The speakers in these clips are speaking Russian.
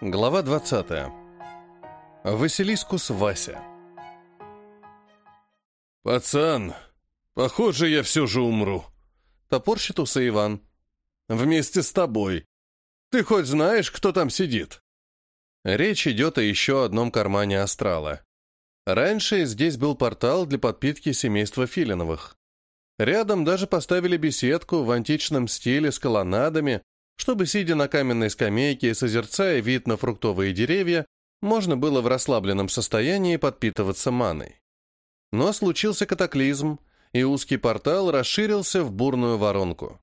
Глава 20. Василискус Вася. «Пацан, похоже, я все же умру», — топорщит усы Иван. «Вместе с тобой. Ты хоть знаешь, кто там сидит?» Речь идет о еще одном кармане астрала. Раньше здесь был портал для подпитки семейства Филиновых. Рядом даже поставили беседку в античном стиле с колоннадами, чтобы, сидя на каменной скамейке и созерцая вид на фруктовые деревья, можно было в расслабленном состоянии подпитываться маной. Но случился катаклизм, и узкий портал расширился в бурную воронку.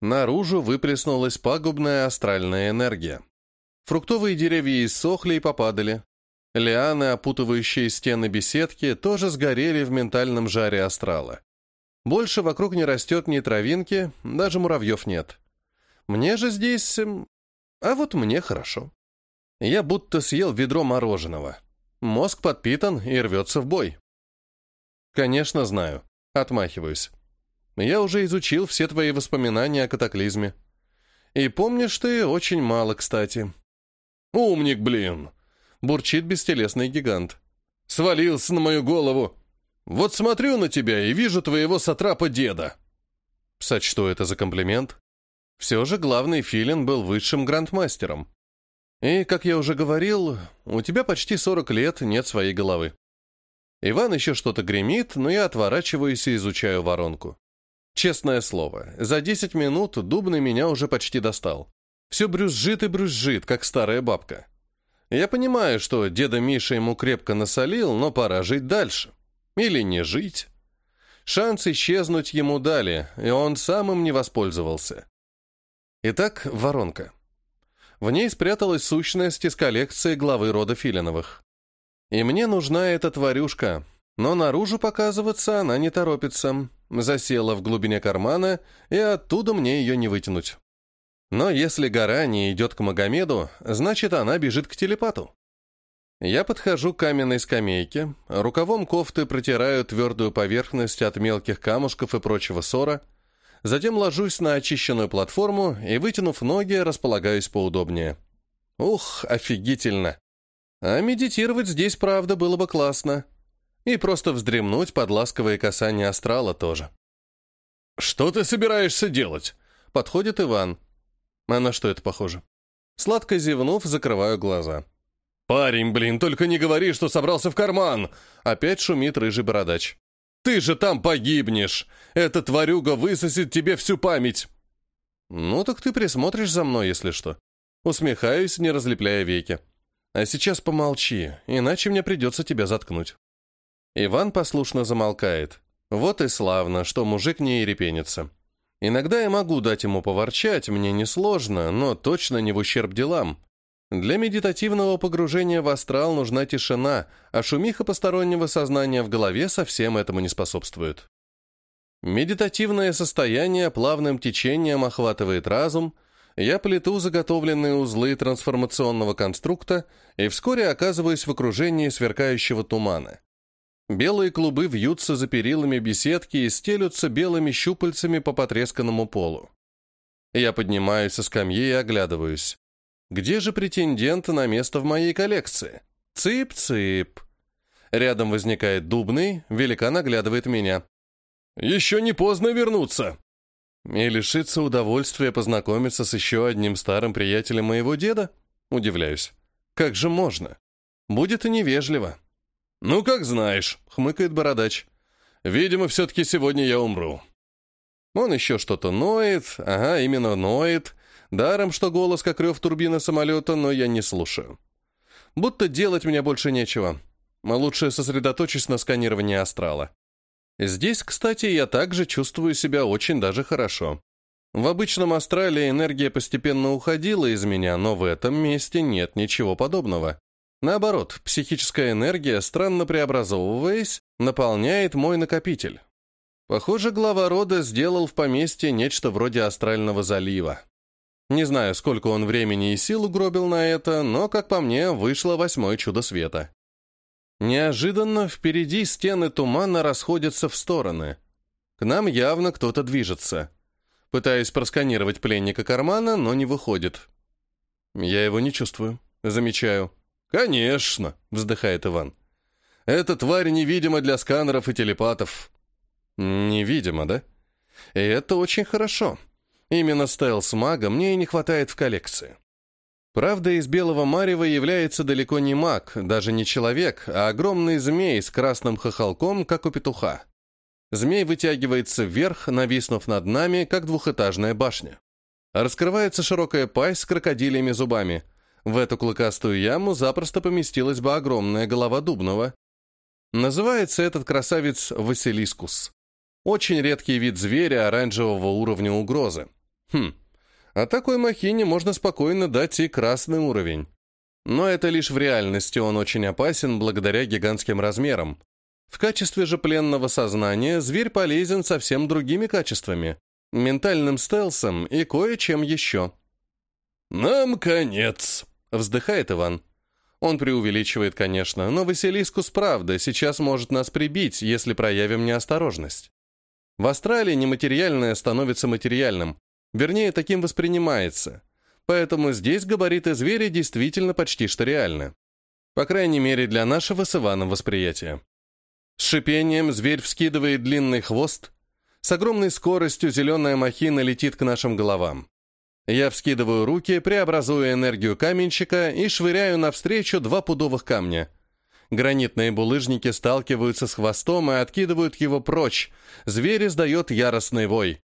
Наружу выплеснулась пагубная астральная энергия. Фруктовые деревья иссохли и попадали. Лианы, опутывающие стены беседки, тоже сгорели в ментальном жаре астрала. Больше вокруг не растет ни травинки, даже муравьев нет. Мне же здесь... Эм, а вот мне хорошо. Я будто съел ведро мороженого. Мозг подпитан и рвется в бой. Конечно, знаю. Отмахиваюсь. Я уже изучил все твои воспоминания о катаклизме. И помнишь ты очень мало, кстати. «Умник, блин!» — бурчит бестелесный гигант. «Свалился на мою голову! Вот смотрю на тебя и вижу твоего сатрапа деда!» Сочту это за комплимент. Все же главный филин был высшим грандмастером. И, как я уже говорил, у тебя почти 40 лет нет своей головы. Иван еще что-то гремит, но я отворачиваюсь и изучаю воронку. Честное слово, за 10 минут Дубный меня уже почти достал. Все брюзжит и брюзжит, как старая бабка. Я понимаю, что деда Миша ему крепко насолил, но пора жить дальше. Или не жить. Шанс исчезнуть ему дали, и он сам им не воспользовался. Итак, воронка. В ней спряталась сущность из коллекции главы рода Филиновых. И мне нужна эта тварюшка, но наружу показываться она не торопится. Засела в глубине кармана, и оттуда мне ее не вытянуть. Но если гора не идет к Магомеду, значит, она бежит к телепату. Я подхожу к каменной скамейке, рукавом кофты протираю твердую поверхность от мелких камушков и прочего ссора, Затем ложусь на очищенную платформу и, вытянув ноги, располагаюсь поудобнее. Ух, офигительно! А медитировать здесь, правда, было бы классно. И просто вздремнуть под ласковые касания астрала тоже. «Что ты собираешься делать?» Подходит Иван. А на что это похоже? Сладко зевнув, закрываю глаза. «Парень, блин, только не говори, что собрался в карман!» Опять шумит рыжий бородач. Ты же там погибнешь! Эта тварюга высосет тебе всю память!» «Ну так ты присмотришь за мной, если что». Усмехаюсь, не разлепляя веки. «А сейчас помолчи, иначе мне придется тебя заткнуть». Иван послушно замолкает. Вот и славно, что мужик не ерепенится. Иногда я могу дать ему поворчать, мне несложно, но точно не в ущерб делам. Для медитативного погружения в астрал нужна тишина, а шумиха постороннего сознания в голове совсем этому не способствует. Медитативное состояние плавным течением охватывает разум, я плету заготовленные узлы трансформационного конструкта и вскоре оказываюсь в окружении сверкающего тумана. Белые клубы вьются за перилами беседки и стелются белыми щупальцами по потресканному полу. Я поднимаюсь со скамьи и оглядываюсь. Где же претендент на место в моей коллекции? Цып-цып. Рядом возникает дубный, великан оглядывает меня. «Еще не поздно вернуться!» И лишиться удовольствия познакомиться с еще одним старым приятелем моего деда? Удивляюсь. Как же можно? Будет и невежливо. «Ну, как знаешь», — хмыкает бородач. «Видимо, все-таки сегодня я умру». Он еще что-то ноет, ага, именно ноет, Даром, что голос как рев турбины самолета, но я не слушаю. Будто делать мне больше нечего. А лучше сосредоточусь на сканировании астрала. Здесь, кстати, я также чувствую себя очень даже хорошо. В обычном астрале энергия постепенно уходила из меня, но в этом месте нет ничего подобного. Наоборот, психическая энергия, странно преобразовываясь, наполняет мой накопитель. Похоже, глава рода сделал в поместье нечто вроде астрального залива. Не знаю, сколько он времени и сил угробил на это, но, как по мне, вышло восьмое чудо света. Неожиданно впереди стены тумана расходятся в стороны. К нам явно кто-то движется. Пытаюсь просканировать пленника кармана, но не выходит. Я его не чувствую. замечаю. «Конечно», — вздыхает Иван. «Эта тварь невидима для сканеров и телепатов». «Невидима, да? И это очень хорошо. Именно стелс-мага мне и не хватает в коллекции. Правда, из белого марева является далеко не маг, даже не человек, а огромный змей с красным хохолком, как у петуха. Змей вытягивается вверх, нависнув над нами, как двухэтажная башня. Раскрывается широкая пасть с крокодильями зубами. В эту клыкастую яму запросто поместилась бы огромная голова дубного. Называется этот красавец Василискус. Очень редкий вид зверя оранжевого уровня угрозы. Хм, а такой махине можно спокойно дать и красный уровень. Но это лишь в реальности он очень опасен благодаря гигантским размерам. В качестве же пленного сознания зверь полезен совсем другими качествами, ментальным стелсом и кое-чем еще. «Нам конец», — вздыхает Иван. Он преувеличивает, конечно, но Василискус правда сейчас может нас прибить, если проявим неосторожность. В Австралии нематериальное становится материальным, вернее, таким воспринимается, поэтому здесь габариты зверя действительно почти что реальны. По крайней мере, для нашего с Иваном восприятия. С шипением зверь вскидывает длинный хвост. С огромной скоростью зеленая махина летит к нашим головам. Я вскидываю руки, преобразуя энергию каменщика и швыряю навстречу два пудовых камня. Гранитные булыжники сталкиваются с хвостом и откидывают его прочь. Зверь издает яростный вой.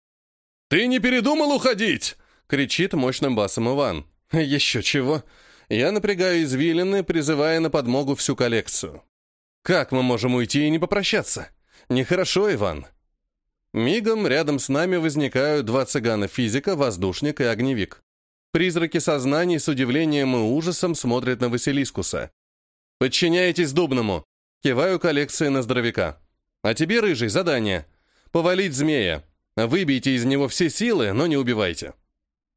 «Ты не передумал уходить?» — кричит мощным басом Иван. «Еще чего?» Я напрягаю извилины, призывая на подмогу всю коллекцию. Как мы можем уйти и не попрощаться? Нехорошо, Иван. Мигом рядом с нами возникают два цыгана-физика, воздушник и огневик. Призраки сознаний с удивлением и ужасом смотрят на Василискуса. «Подчиняйтесь Дубному!» Киваю коллекции на здоровяка. «А тебе, Рыжий, задание. Повалить змея. Выбейте из него все силы, но не убивайте».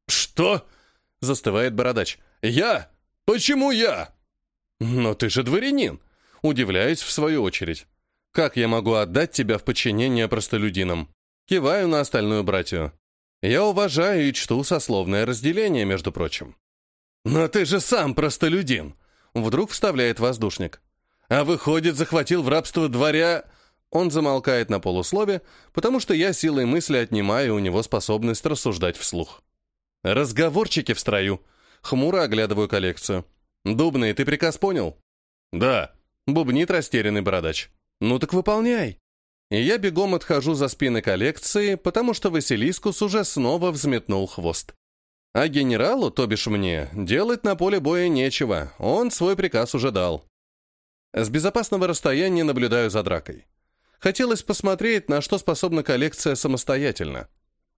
«Что?» — застывает бородач. «Я? Почему я?» «Но ты же дворянин!» Удивляюсь в свою очередь. Как я могу отдать тебя в подчинение простолюдинам? Киваю на остальную братью. Я уважаю и чту сословное разделение, между прочим. «Но ты же сам простолюдин!» Вдруг вставляет воздушник. «А выходит, захватил в рабство дворя...» Он замолкает на полуслове, потому что я силой мысли отнимаю у него способность рассуждать вслух. «Разговорчики в строю!» Хмуро оглядываю коллекцию. «Дубный, ты приказ понял?» «Да», Бубнит растерянный бородач. «Ну так выполняй!» И я бегом отхожу за спины коллекции, потому что Василискус уже снова взметнул хвост. А генералу, то бишь мне, делать на поле боя нечего, он свой приказ уже дал. С безопасного расстояния наблюдаю за дракой. Хотелось посмотреть, на что способна коллекция самостоятельно.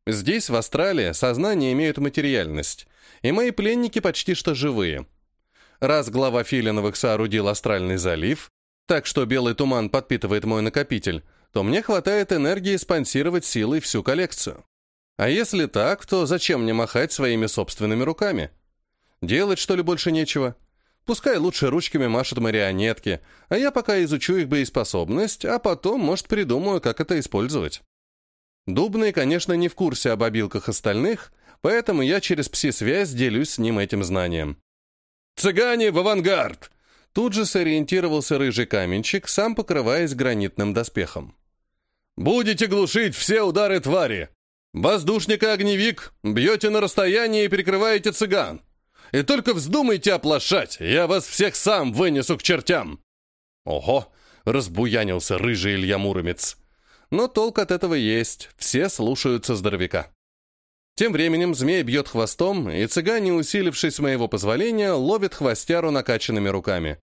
Здесь, в Австралии, сознание имеют материальность, и мои пленники почти что живые — Раз глава Филиновых соорудил астральный залив, так что белый туман подпитывает мой накопитель, то мне хватает энергии спонсировать силой всю коллекцию. А если так, то зачем мне махать своими собственными руками? Делать, что ли, больше нечего? Пускай лучше ручками машут марионетки, а я пока изучу их боеспособность, а потом, может, придумаю, как это использовать. Дубный, конечно, не в курсе об обилках остальных, поэтому я через пси-связь делюсь с ним этим знанием. «Цыгане в авангард!» Тут же сориентировался рыжий каменщик, сам покрываясь гранитным доспехом. «Будете глушить все удары твари! Воздушник и огневик, бьете на расстоянии и прикрываете цыган! И только вздумайте оплошать, я вас всех сам вынесу к чертям!» «Ого!» — разбуянился рыжий Илья Муромец. Но толк от этого есть, все слушаются здоровяка. Тем временем змей бьет хвостом, и цыгане, усилившись моего позволения, ловят хвостяру накачанными руками.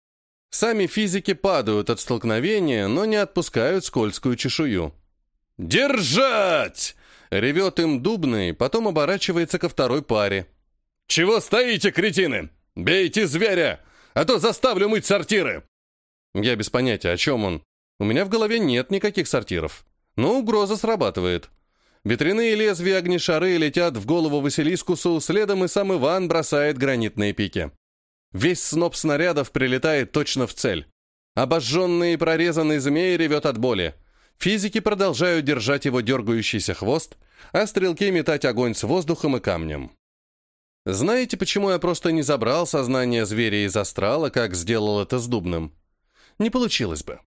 Сами физики падают от столкновения, но не отпускают скользкую чешую. «Держать!» — ревет им дубный, потом оборачивается ко второй паре. «Чего стоите, кретины? Бейте зверя, а то заставлю мыть сортиры!» Я без понятия, о чем он. У меня в голове нет никаких сортиров. Но угроза срабатывает. Ветряные лезвия огнешары летят в голову Василискусу, следом и сам Иван бросает гранитные пики. Весь сноп снарядов прилетает точно в цель. Обожженный и прорезанный змей ревет от боли. Физики продолжают держать его дергающийся хвост, а стрелки метать огонь с воздухом и камнем. Знаете, почему я просто не забрал сознание зверя из астрала, как сделал это с Дубным? Не получилось бы.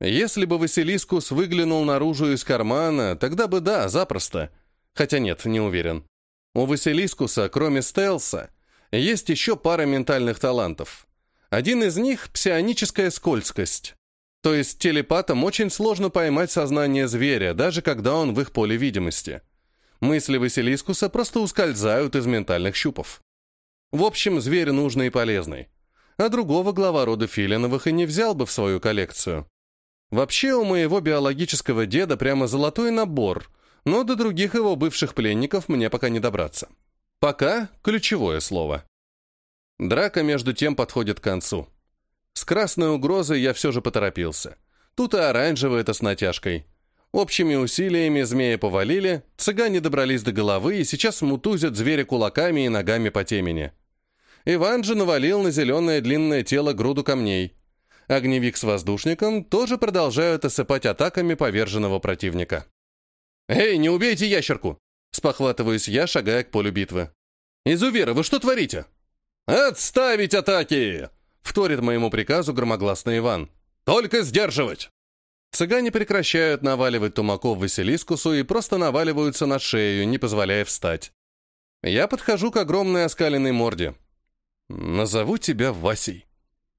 Если бы Василискус выглянул наружу из кармана, тогда бы да, запросто. Хотя нет, не уверен. У Василискуса, кроме стелса, есть еще пара ментальных талантов. Один из них — псионическая скользкость. То есть телепатам очень сложно поймать сознание зверя, даже когда он в их поле видимости. Мысли Василискуса просто ускользают из ментальных щупов. В общем, зверь нужный и полезный. А другого глава рода Филиновых и не взял бы в свою коллекцию. Вообще, у моего биологического деда прямо золотой набор, но до других его бывших пленников мне пока не добраться. Пока ключевое слово. Драка между тем подходит к концу. С красной угрозой я все же поторопился. Тут и оранжевый это с натяжкой. Общими усилиями змея повалили, цыгане добрались до головы и сейчас мутузят зверя кулаками и ногами по темени. Иван же навалил на зеленое длинное тело груду камней. Огневик с воздушником тоже продолжают осыпать атаками поверженного противника. «Эй, не убейте ящерку!» Спохватываюсь я, шагая к полю битвы. «Изувера, вы что творите?» «Отставить атаки!» Вторит моему приказу громогласный Иван. «Только сдерживать!» Цыгане прекращают наваливать тумаков Василискусу и просто наваливаются на шею, не позволяя встать. Я подхожу к огромной оскаленной морде. «Назову тебя Васей».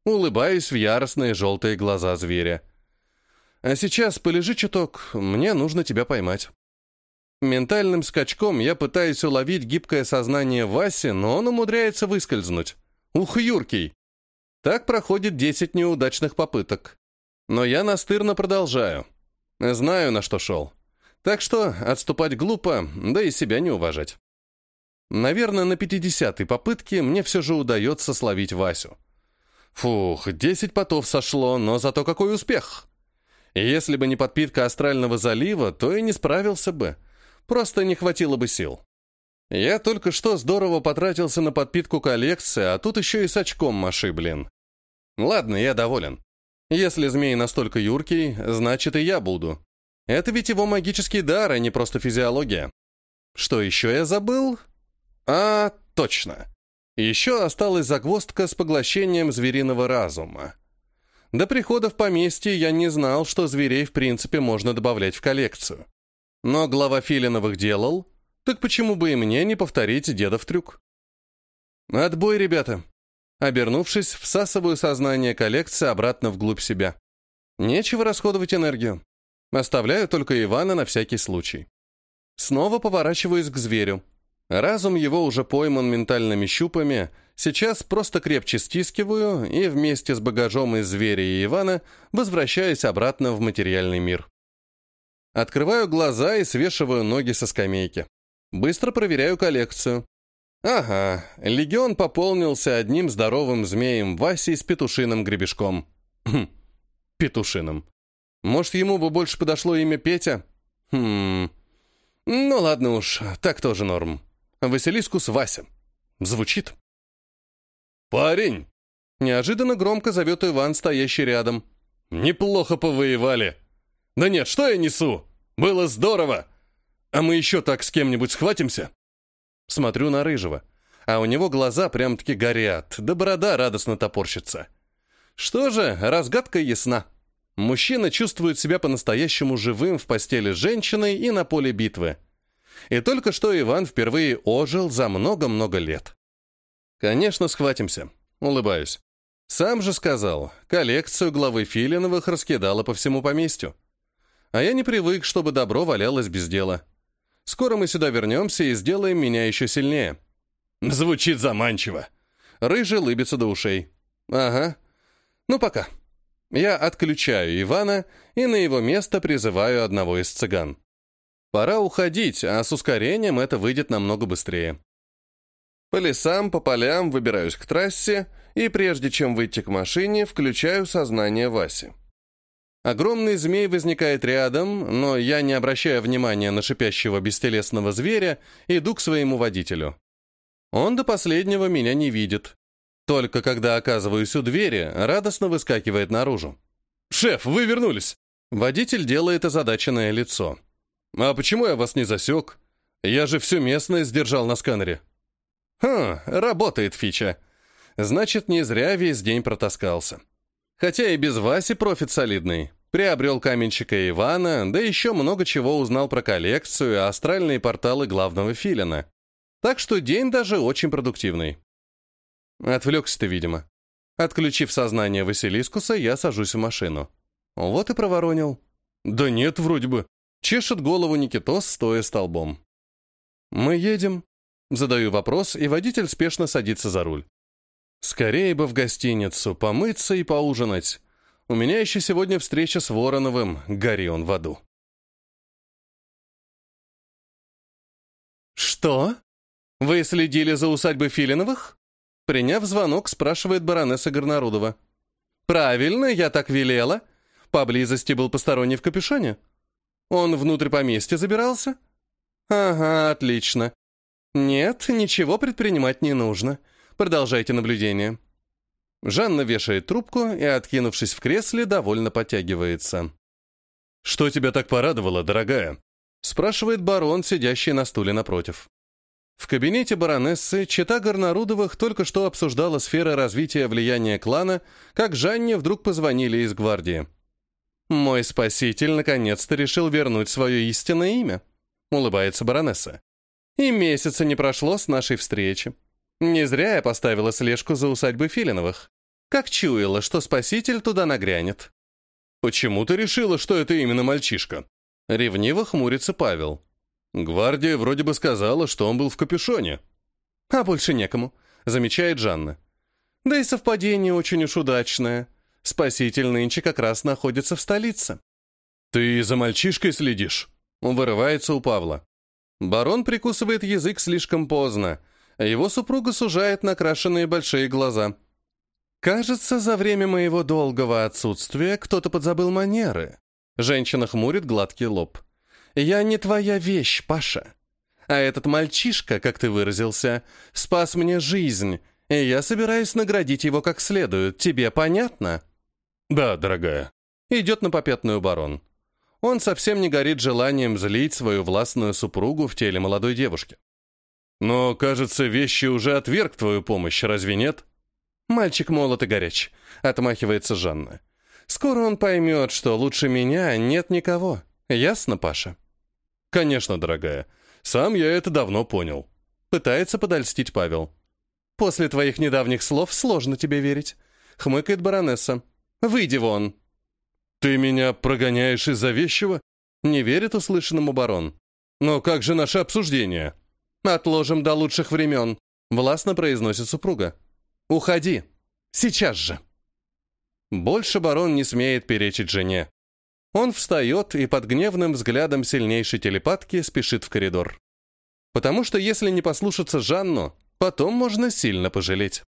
Улыбаюсь в яростные желтые глаза зверя. «А сейчас полежи чуток, мне нужно тебя поймать». Ментальным скачком я пытаюсь уловить гибкое сознание Васи, но он умудряется выскользнуть. Ух, юркий! Так проходит 10 неудачных попыток. Но я настырно продолжаю. Знаю, на что шел. Так что отступать глупо, да и себя не уважать. Наверное, на 50-й попытке мне все же удается словить Васю. Фух, 10 потов сошло, но зато какой успех! Если бы не подпитка астрального залива, то и не справился бы. Просто не хватило бы сил. Я только что здорово потратился на подпитку коллекции, а тут еще и с очком маши, блин. Ладно, я доволен. Если змей настолько юркий, значит и я буду. Это ведь его магический дар, а не просто физиология. Что еще я забыл? А, точно. Еще осталась загвоздка с поглощением звериного разума. До прихода в поместье я не знал, что зверей в принципе можно добавлять в коллекцию. Но глава Филиновых делал, так почему бы и мне не повторить дедов трюк? Отбой, ребята. Обернувшись, всасываю сознание коллекции обратно вглубь себя. Нечего расходовать энергию. Оставляю только Ивана на всякий случай. Снова поворачиваюсь к зверю. Разум его уже пойман ментальными щупами, сейчас просто крепче стискиваю и вместе с багажом из зверя и Ивана возвращаюсь обратно в материальный мир. Открываю глаза и свешиваю ноги со скамейки. Быстро проверяю коллекцию. Ага, легион пополнился одним здоровым змеем Васей с петушиным гребешком. Хм, петушиным. Может, ему бы больше подошло имя Петя? Хм. Ну ладно уж, так тоже норм. Василискус Вася. Звучит. «Парень!» Неожиданно громко зовет Иван, стоящий рядом. «Неплохо повоевали!» «Да нет, что я несу? Было здорово! А мы еще так с кем-нибудь схватимся?» Смотрю на Рыжего, а у него глаза прям-таки горят, да борода радостно топорщится. Что же, разгадка ясна. Мужчина чувствует себя по-настоящему живым в постели с женщиной и на поле битвы. И только что Иван впервые ожил за много-много лет. Конечно, схватимся. Улыбаюсь. Сам же сказал, коллекцию главы Филиновых раскидала по всему поместью. А я не привык, чтобы добро валялось без дела. Скоро мы сюда вернемся и сделаем меня еще сильнее». Звучит заманчиво. Рыжий лыбится до ушей. «Ага. Ну, пока. Я отключаю Ивана и на его место призываю одного из цыган. Пора уходить, а с ускорением это выйдет намного быстрее. По лесам, по полям выбираюсь к трассе, и прежде чем выйти к машине, включаю сознание Васи. Огромный змей возникает рядом, но я, не обращая внимания на шипящего бестелесного зверя, иду к своему водителю. Он до последнего меня не видит. Только когда оказываюсь у двери, радостно выскакивает наружу. «Шеф, вы вернулись!» Водитель делает озадаченное лицо. «А почему я вас не засек? Я же всю местность сдержал на сканере». Хм, работает фича. Значит, не зря весь день протаскался. Хотя и без Васи профит солидный. Приобрел каменщика Ивана, да еще много чего узнал про коллекцию и астральные порталы главного филина. Так что день даже очень продуктивный. Отвлекся ты, видимо. Отключив сознание Василискуса, я сажусь в машину. Вот и проворонил. Да нет, вроде бы. Чешет голову Никитос, стоя столбом. Мы едем. Задаю вопрос, и водитель спешно садится за руль. Скорее бы в гостиницу, помыться и поужинать. У меня еще сегодня встреча с Вороновым, гори он в аду. «Что? Вы следили за усадьбой Филиновых?» Приняв звонок, спрашивает баронесса Горнарудова. «Правильно, я так велела. Поблизости был посторонний в капюшоне. Он внутрь поместья забирался?» «Ага, отлично. Нет, ничего предпринимать не нужно. Продолжайте наблюдение». Жанна вешает трубку и, откинувшись в кресле, довольно подтягивается. «Что тебя так порадовало, дорогая?» спрашивает барон, сидящий на стуле напротив. В кабинете баронессы чита Горнарудовых только что обсуждала сферы развития влияния клана, как Жанне вдруг позвонили из гвардии. «Мой спаситель наконец-то решил вернуть свое истинное имя», — улыбается баронесса. «И месяца не прошло с нашей встречи. Не зря я поставила слежку за усадьбой Филиновых. Как чуяла, что спаситель туда нагрянет». «Почему ты решила, что это именно мальчишка?» Ревниво хмурится Павел. Гвардия вроде бы сказала, что он был в капюшоне. А больше некому, замечает Жанна. Да и совпадение очень уж удачное. Спаситель нынче как раз находится в столице. Ты за мальчишкой следишь? Он вырывается у Павла. Барон прикусывает язык слишком поздно. Его супруга сужает накрашенные большие глаза. Кажется, за время моего долгого отсутствия кто-то подзабыл манеры. Женщина хмурит гладкий лоб. «Я не твоя вещь, Паша. А этот мальчишка, как ты выразился, спас мне жизнь, и я собираюсь наградить его как следует. Тебе понятно?» «Да, дорогая». Идет на попятную барон. Он совсем не горит желанием злить свою властную супругу в теле молодой девушки. «Но, кажется, вещи уже отверг твою помощь, разве нет?» «Мальчик молод и горяч», — отмахивается Жанна. «Скоро он поймет, что лучше меня нет никого. Ясно, Паша?» «Конечно, дорогая. Сам я это давно понял». Пытается подольстить Павел. «После твоих недавних слов сложно тебе верить», — хмыкает баронесса. «Выйди вон». «Ты меня прогоняешь из-за вещего?» Не верит услышанному барон. «Но как же наше обсуждение?» «Отложим до лучших времен», — властно произносит супруга. «Уходи. Сейчас же». Больше барон не смеет перечить жене. Он встает и под гневным взглядом сильнейшей телепатки спешит в коридор. Потому что если не послушаться Жанну, потом можно сильно пожалеть.